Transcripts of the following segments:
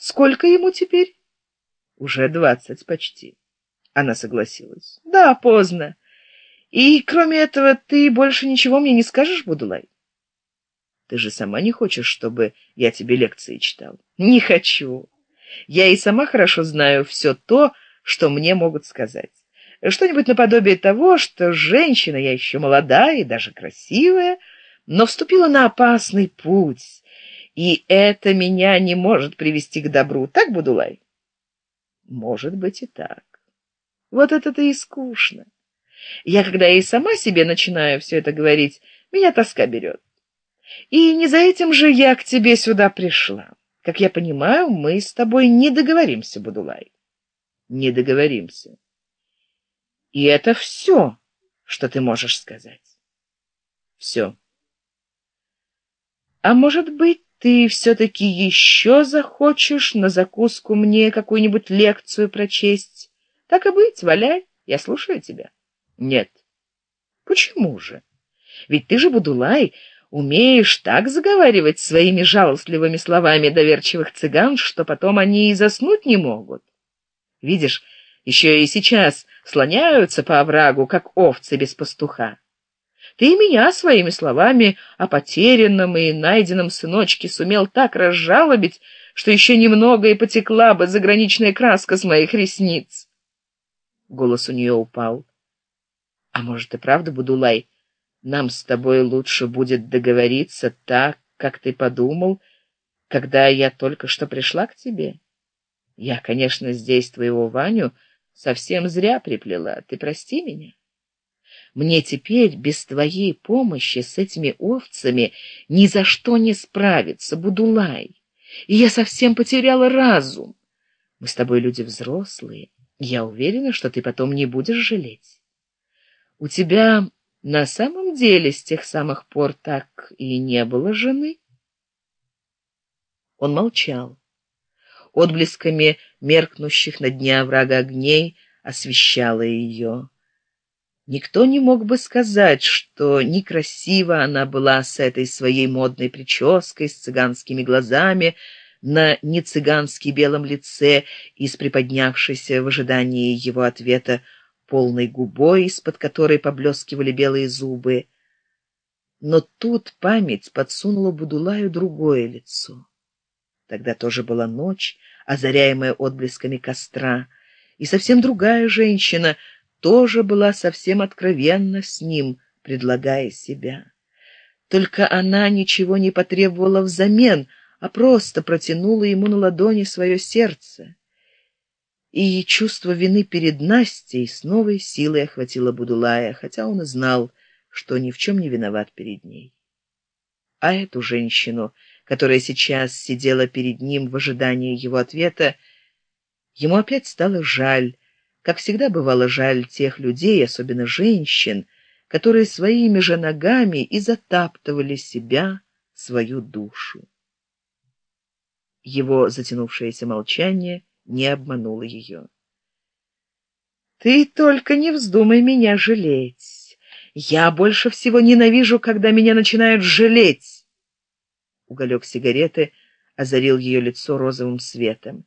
сколько ему теперь? Уже двадцать почти. Она согласилась. Да поздно. И кроме этого ты больше ничего мне не скажешь будулай? Ты же сама не хочешь чтобы я тебе лекции читал. Не хочу. Я и сама хорошо знаю все то что мне могут сказать. Что-нибудь наподобие того что женщина я еще молодая и даже красивая но вступила на опасный путь и это меня не может привести к добру. Так будулай? Может быть и так. Вот это-то и скучно. Я когда и сама себе начинаю все это говорить меня тоска берет и не за этим же я к тебе сюда пришла. Как я понимаю мы с тобой не договоримся будулай. Не договоримся. И это все что ты можешь сказать. Все а может быть ты все-таки еще захочешь на закуску мне какую-нибудь лекцию прочесть? Так и быть валяй я слушаю тебя. Нет. Почему же? Ведь ты же будулай умеешь так заговаривать своими жалостливыми словами доверчивых цыган что потом они и заснуть не могут. Видишь еще и сейчас слоняются по оврагу как овцы без пастуха ты меня своими словами о потерянном и найденном сыночке сумел так разжалобить что еще немного и потекла бы заграничная краска с моих ресниц. Голос у нее упал. А может и правда будулай нам с тобой лучше будет договориться так как ты подумал когда я только что пришла к тебе? Я конечно здесь твоего ваню совсем зря приплела. Ты прости меня мне теперь без твоей помощи с этими овцами ни за что не справиться будулай. И я совсем потеряла разум. Мы с тобой люди взрослые. Я уверена что ты потом не будешь жалеть. У тебя на самом деле с тех самых пор так и не было жены? Он молчал. Отблесками меркнущих на дне оврага огней освещала ее никто не мог бы сказать что некрасиво она была с этой своей модной прической с цыганскими глазами на нецыгански белом лице и с приподнявшейся в ожидании его ответа полной губой, из-под которой поблескивали белые зубы. Но тут память подсунула Будулаю другое лицо. Тогда тоже была ночь, озаряемая отблесками костра, и совсем другая женщина тоже была совсем откровенна с ним, предлагая себя. Только она ничего не потребовала взамен, а просто протянула ему на ладони свое сердце и чувство вины перед настей с новой силой охватило будулая хотя он и знал что ни в чем не виноват перед ней а эту женщину которая сейчас сидела перед ним в ожидании его ответа ему опять стало жаль как всегда бывало жаль тех людей особенно женщин которые своими же ногами и затаптывали себя свою душу его затянувшееся молчание не обманула ее. Ты только не вздумай меня жалеть. Я больше всего ненавижу, когда меня начинают жалеть. Уголек сигареты озарил ее лицо розовым светом.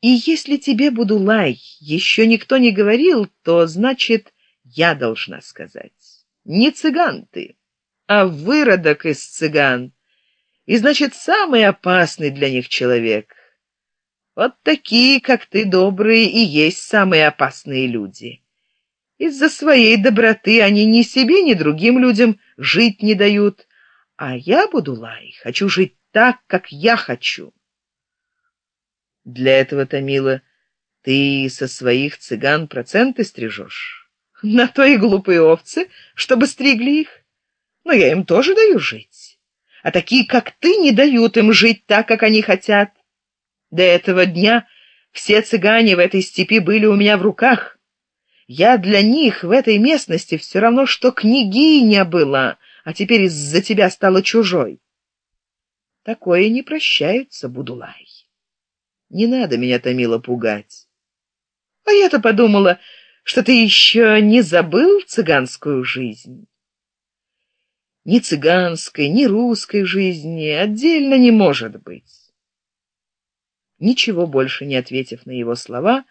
И если тебе, буду лай, еще никто не говорил, то, значит, я должна сказать. Не цыган ты, а выродок из цыган. И, значит, самый опасный для них человек. Вот такие, как ты, добрые, и есть самые опасные люди. Из-за своей доброты они ни себе, ни другим людям жить не дают. А я буду лай, хочу жить так, как я хочу. Для этого, Томила, ты со своих цыган проценты стрижешь. На то и глупые овцы, чтобы стригли их. Но я им тоже даю жить. А такие, как ты, не дают им жить так, как они хотят. До этого дня все цыгане в этой степи были у меня в руках. Я для них в этой местности все равно, что княгиня была, а теперь из-за тебя стала чужой. Такое не прощается, Будулай. Не надо меня, Томила, пугать. А я-то подумала, что ты еще не забыл цыганскую жизнь. Ни цыганской, ни русской жизни отдельно не может быть Ничего больше не ответив на его слова,